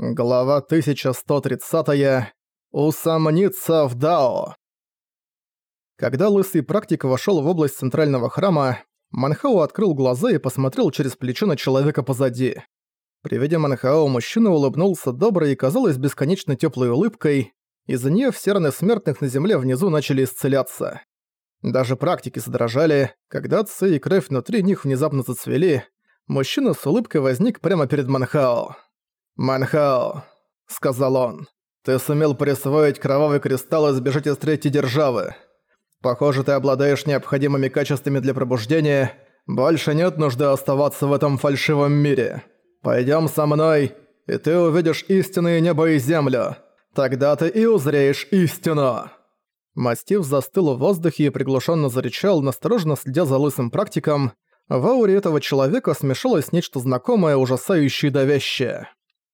Глава 1130. Усомниться в Дао. Когда лысый практик вошёл в область центрального храма, Манхао открыл глаза и посмотрел через плечо на человека позади. При виде Манхао мужчина улыбнулся доброй и, казалось, бесконечно тёплой улыбкой, из-за неё все раны смертных на земле внизу начали исцеляться. Даже практики задрожали, когда ци и кровь внутри них внезапно зацвели, мужчина с улыбкой возник прямо перед Манхао. «Манхао», — сказал он, — «ты сумел присвоить кровавый кристалл и сбежать из третьей державы. Похоже, ты обладаешь необходимыми качествами для пробуждения. Больше нет нужды оставаться в этом фальшивом мире. Пойдем со мной, и ты увидишь истинное небо и землю. Тогда ты и узреешь истину». Мастив застыл в воздухе и приглушенно зарычал, настороженно следя за лысым практиком. В ауре этого человека смешалось нечто знакомое, ужасающее и давящее.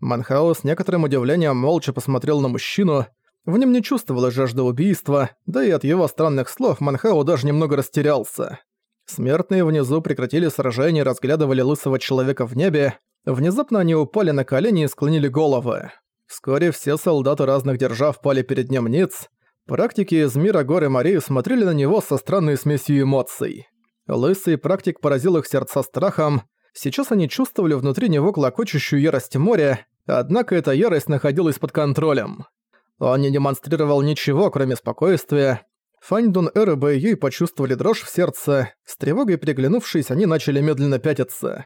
Манхао с некоторым удивлением молча посмотрел на мужчину. В нем не чувствовалось жажда убийства, да и от его странных слов Манхао даже немного растерялся. Смертные внизу прекратили сражение и разглядывали лысого человека в небе. Внезапно они упали на колени и склонили головы. Вскоре все солдаты разных держав пали перед ним ниц. Практики из мира горы морей смотрели на него со странной смесью эмоций. Лысый практик поразил их сердца страхом. Сейчас они чувствовали внутри него клокочущую ярость моря, Однако эта ярость находилась под контролем. Он не демонстрировал ничего, кроме спокойствия. Фаньдун Эр и Бэй Юй почувствовали дрожь в сердце, с тревогой переглянувшись, они начали медленно пятиться.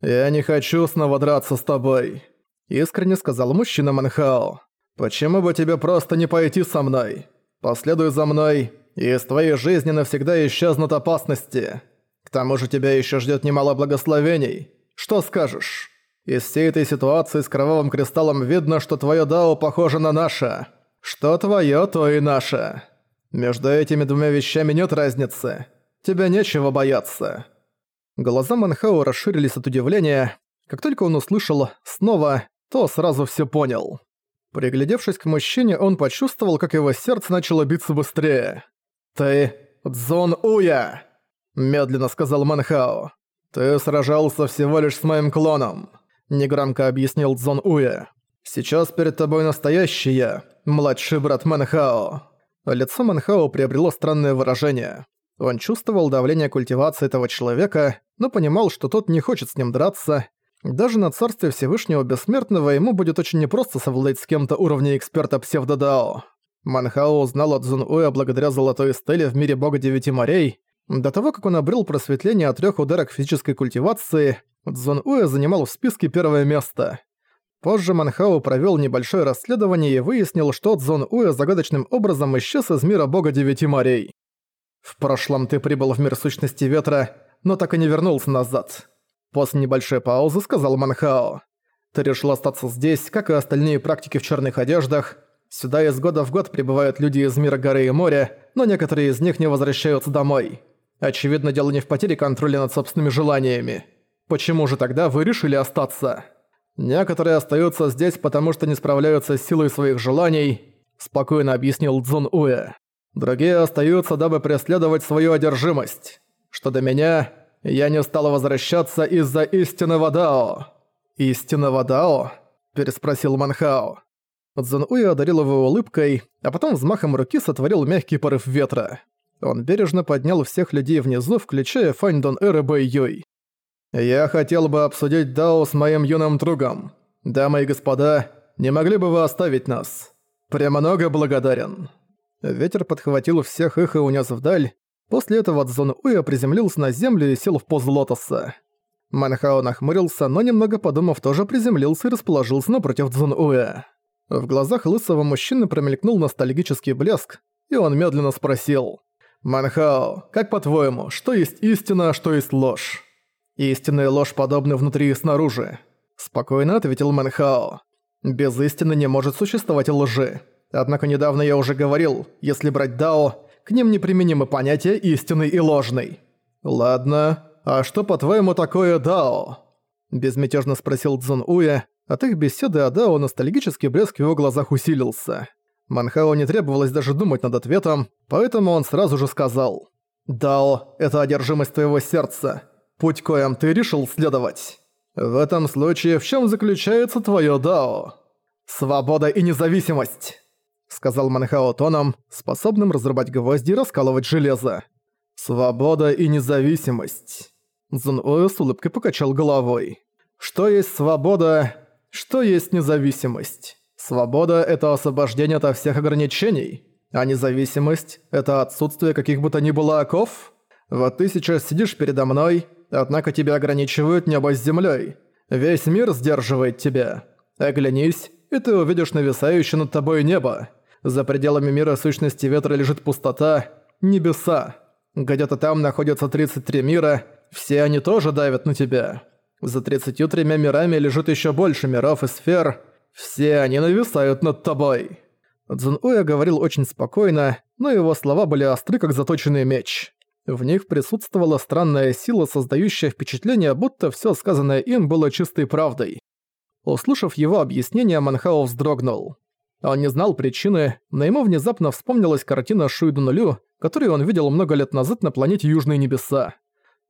«Я не хочу снова драться с тобой», — искренне сказал мужчина Манхао. «Почему бы тебе просто не пойти со мной? Последуй за мной, и из твоей жизни навсегда исчезнут опасности. К тому же тебя еще ждет немало благословений. Что скажешь?» Из всей этой ситуации с кровавым кристаллом видно, что твое дао похоже на наше. Что твое, то и наше. Между этими двумя вещами нет разницы. Тебе нечего бояться». Глаза Манхау расширились от удивления. Как только он услышал «снова», то сразу все понял. Приглядевшись к мужчине, он почувствовал, как его сердце начало биться быстрее. «Ты Цзон Уя!» – медленно сказал Манхао. «Ты сражался всего лишь с моим клоном. — негромко объяснил Цзон Уэ. «Сейчас перед тобой настоящий я, младший брат Манхао». Лицо Манхао приобрело странное выражение. Он чувствовал давление культивации этого человека, но понимал, что тот не хочет с ним драться. Даже на царстве Всевышнего Бессмертного ему будет очень непросто совладать с кем-то уровня эксперта псевдодао. Манхао узнал от Цзун Уэ благодаря золотой стеле в мире бога девяти морей. До того, как он обрел просветление от трех ударок физической культивации, Цзон Уэ занимал в списке первое место. Позже Манхао провёл небольшое расследование и выяснил, что Цзон Уэ загадочным образом исчез из мира бога девяти морей. «В прошлом ты прибыл в мир сущности ветра, но так и не вернулся назад». После небольшой паузы сказал Манхао. «Ты решил остаться здесь, как и остальные практики в черных одеждах. Сюда из года в год прибывают люди из мира горы и моря, но некоторые из них не возвращаются домой. Очевидно, дело не в потере контроля над собственными желаниями». Почему же тогда вы решили остаться? Некоторые остаются здесь, потому что не справляются с силой своих желаний, спокойно объяснил Цзун Уэ. Другие остаются, дабы преследовать свою одержимость. Что до меня, я не стал возвращаться из-за истинного Дао. Истинного Дао? переспросил Манхао. Цзун Уэ одарил его улыбкой, а потом взмахом руки сотворил мягкий порыв ветра. Он бережно поднял всех людей внизу, включая Фань Дон Эр и Бэй Юй. «Я хотел бы обсудить Дао с моим юным другом. Дамы и господа, не могли бы вы оставить нас? Премного благодарен». Ветер подхватил всех их и унес вдаль. После этого Цзон Уя приземлился на землю и сел в позу лотоса. Манхао нахмурился, но немного подумав, тоже приземлился и расположился напротив Цзон Уя. В глазах лысого мужчины промелькнул ностальгический блеск, и он медленно спросил. «Манхао, как по-твоему, что есть истина, а что есть ложь?» «Истинная ложь подобна внутри и снаружи», — спокойно ответил Мэнхао. «Без истины не может существовать лжи. Однако недавно я уже говорил, если брать Дао, к ним неприменимы понятия истинный и ложный». «Ладно, а что, по-твоему, такое Дао?» Безмятежно спросил Цзун Уя, от их беседы о Дао ностальгический блеск в его глазах усилился. Манхао не требовалось даже думать над ответом, поэтому он сразу же сказал «Дао — это одержимость твоего сердца. Путь коем ты решил следовать. В этом случае в чем заключается твое дао? Свобода и независимость, сказал Манхао тоном, способным разрубать гвозди и раскалывать железо. Свобода и независимость. Зун с улыбкой покачал головой. Что есть свобода, что есть независимость? Свобода – это освобождение от всех ограничений, а независимость – это отсутствие каких бы то ни было оков? Вот ты сейчас сидишь передо мной, однако тебя ограничивают небо с землей. Весь мир сдерживает тебя. Оглянись, и ты увидишь нависающее над тобой небо. За пределами мира сущности ветра лежит пустота, небеса. Где-то там находятся 33 мира, все они тоже давят на тебя. За 33 мирами лежит еще больше миров и сфер, все они нависают над тобой. Цзунуя говорил очень спокойно, но его слова были остры, как заточенный меч. В них присутствовала странная сила, создающая впечатление, будто все сказанное им было чистой правдой. Услышав его объяснение, Манхао вздрогнул. Он не знал причины, но ему внезапно вспомнилась картина Шуйду Нулю, которую он видел много лет назад на планете Южные Небеса.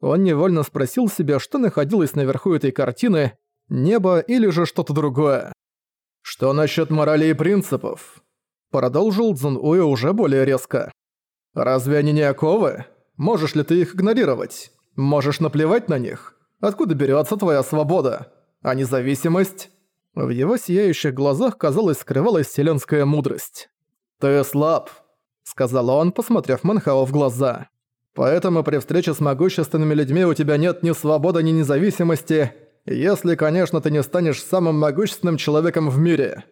Он невольно спросил себя, что находилось наверху этой картины, небо или же что-то другое. «Что насчет морали и принципов?» Продолжил Цзун Уэ уже более резко. «Разве они не оковы? Можешь ли ты их игнорировать? Можешь наплевать на них? Откуда берется твоя свобода? А независимость?» В его сияющих глазах, казалось, скрывалась вселенская мудрость. «Ты слаб», — сказал он, посмотрев Манхао в глаза. «Поэтому при встрече с могущественными людьми у тебя нет ни свободы, ни независимости, если, конечно, ты не станешь самым могущественным человеком в мире».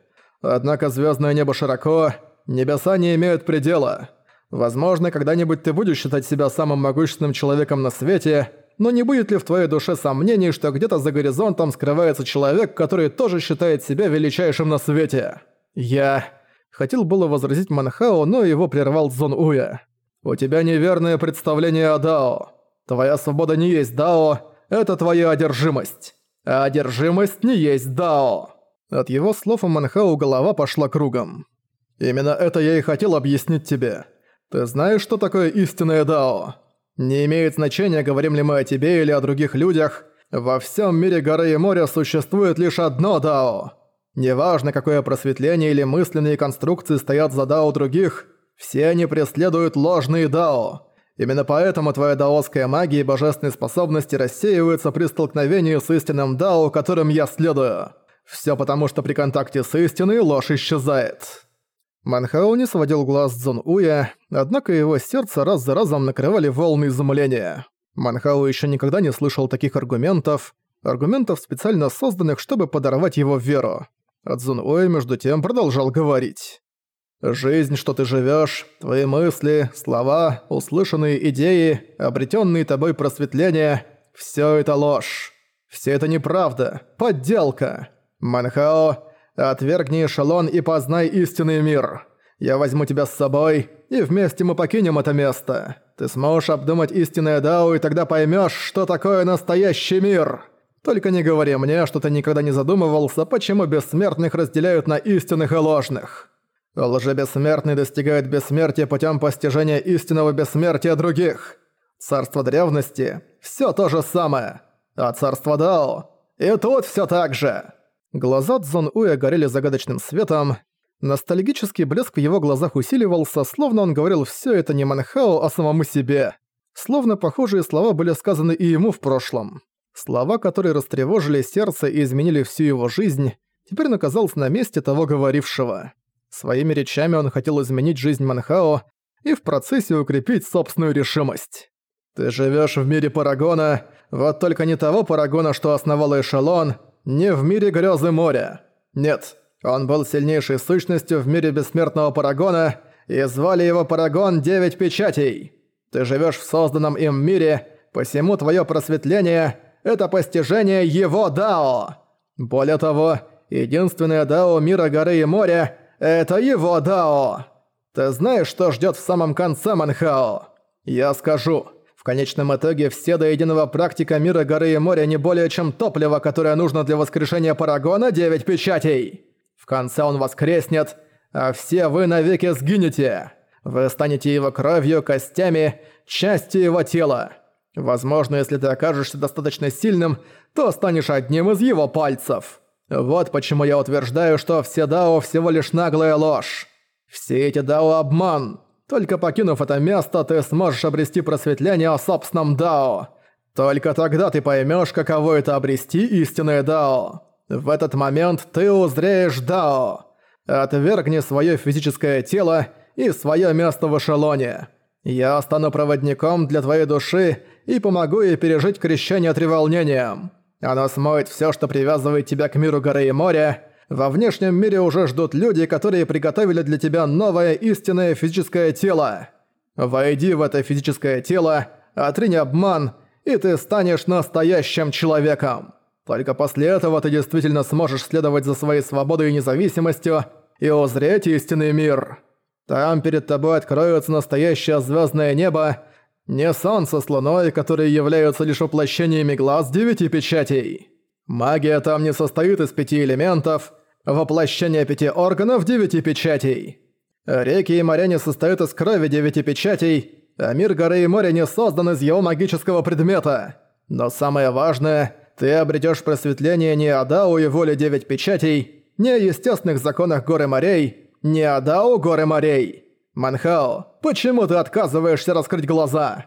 Однако звездное небо широко, небеса не имеют предела. Возможно, когда-нибудь ты будешь считать себя самым могущественным человеком на свете, но не будет ли в твоей душе сомнений, что где-то за горизонтом скрывается человек, который тоже считает себя величайшим на свете? Я... Хотел было возразить Манхао, но его прервал Зон Уя. «У тебя неверное представление о Дао. Твоя свобода не есть Дао, это твоя одержимость. А одержимость не есть Дао». От его слов у Манхау голова пошла кругом. «Именно это я и хотел объяснить тебе. Ты знаешь, что такое истинное Дао? Не имеет значения, говорим ли мы о тебе или о других людях. Во всем мире горы и моря существует лишь одно Дао. Неважно, какое просветление или мысленные конструкции стоят за Дао других, все они преследуют ложные Дао. Именно поэтому твоя даосская магия и божественные способности рассеиваются при столкновении с истинным Дао, которым я следую». Все потому, что при контакте с истиной ложь исчезает. Манхау не сводил глаз с Зон Уя, однако его сердце раз за разом накрывали волны изумления. Манхау еще никогда не слышал таких аргументов, аргументов, специально созданных, чтобы подорвать его веру. А Цзун Уэ, между тем, продолжал говорить. «Жизнь, что ты живешь, твои мысли, слова, услышанные идеи, обретенные тобой просветления – все это ложь. Все это неправда, подделка. «Манхао, отвергни эшелон и познай истинный мир. Я возьму тебя с собой, и вместе мы покинем это место. Ты сможешь обдумать истинное Дао, и тогда поймешь, что такое настоящий мир. Только не говори мне, что ты никогда не задумывался, почему бессмертных разделяют на истинных и ложных. Лжебессмертный достигает бессмертия путем постижения истинного бессмертия других. Царство древности – все то же самое. А царство Дао – и тут все так же. Глаза Цзон Уя горели загадочным светом. Ностальгический блеск в его глазах усиливался, словно он говорил все это не Манхао, а самому себе. Словно похожие слова были сказаны и ему в прошлом. Слова, которые растревожили сердце и изменили всю его жизнь, теперь он оказался на месте того говорившего. Своими речами он хотел изменить жизнь Манхао и в процессе укрепить собственную решимость. «Ты живешь в мире Парагона, вот только не того Парагона, что основал Эшелон, не в мире грёзы моря. Нет, он был сильнейшей сущностью в мире бессмертного Парагона, и звали его Парагон Девять Печатей. Ты живёшь в созданном им мире, посему твоё просветление – это постижение его Дао. Более того, единственное Дао мира горы и моря – это его Дао. Ты знаешь, что ждёт в самом конце Манхао? Я скажу – в конечном итоге все до единого практика мира горы и моря не более чем топливо, которое нужно для воскрешения Парагона девять печатей. В конце он воскреснет, а все вы навеки сгинете. Вы станете его кровью, костями, частью его тела. Возможно, если ты окажешься достаточно сильным, то станешь одним из его пальцев. Вот почему я утверждаю, что все дао всего лишь наглая ложь. Все эти дао обман. Только покинув это место, ты сможешь обрести просветление о собственном дао. Только тогда ты поймешь, каково это обрести истинное дао. В этот момент ты узреешь дао. Отвергни свое физическое тело и свое место в эшелоне. Я стану проводником для твоей души и помогу ей пережить крещение треволнением. Оно смоет все, что привязывает тебя к миру горы и моря. Во внешнем мире уже ждут люди, которые приготовили для тебя новое истинное физическое тело. Войди в это физическое тело, отринь обман, и ты станешь настоящим человеком. Только после этого ты действительно сможешь следовать за своей свободой и независимостью и узреть истинный мир. Там перед тобой откроется настоящее звездное небо, не солнце с луной, которые являются лишь воплощениями глаз девяти печатей. Магия там не состоит из пяти элементов, воплощение пяти органов девяти печатей. Реки и моря не состоят из крови девяти печатей, а мир горы и моря не создан из его магического предмета. Но самое важное, ты обретешь просветление не Адау и воли девять печатей, не о естественных законах горы морей, не Адау горы морей. Манхао, почему ты отказываешься раскрыть глаза?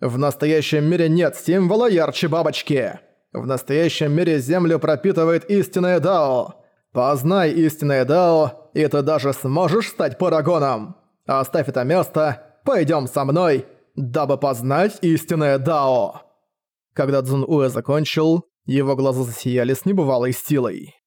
В настоящем мире нет символа ярче бабочки. В настоящем мире землю пропитывает истинное Дао. Познай истинное Дао, и ты даже сможешь стать парагоном. Оставь это место, пойдем со мной, дабы познать истинное Дао. Когда Цзун Уэ закончил, его глаза засияли с небывалой силой.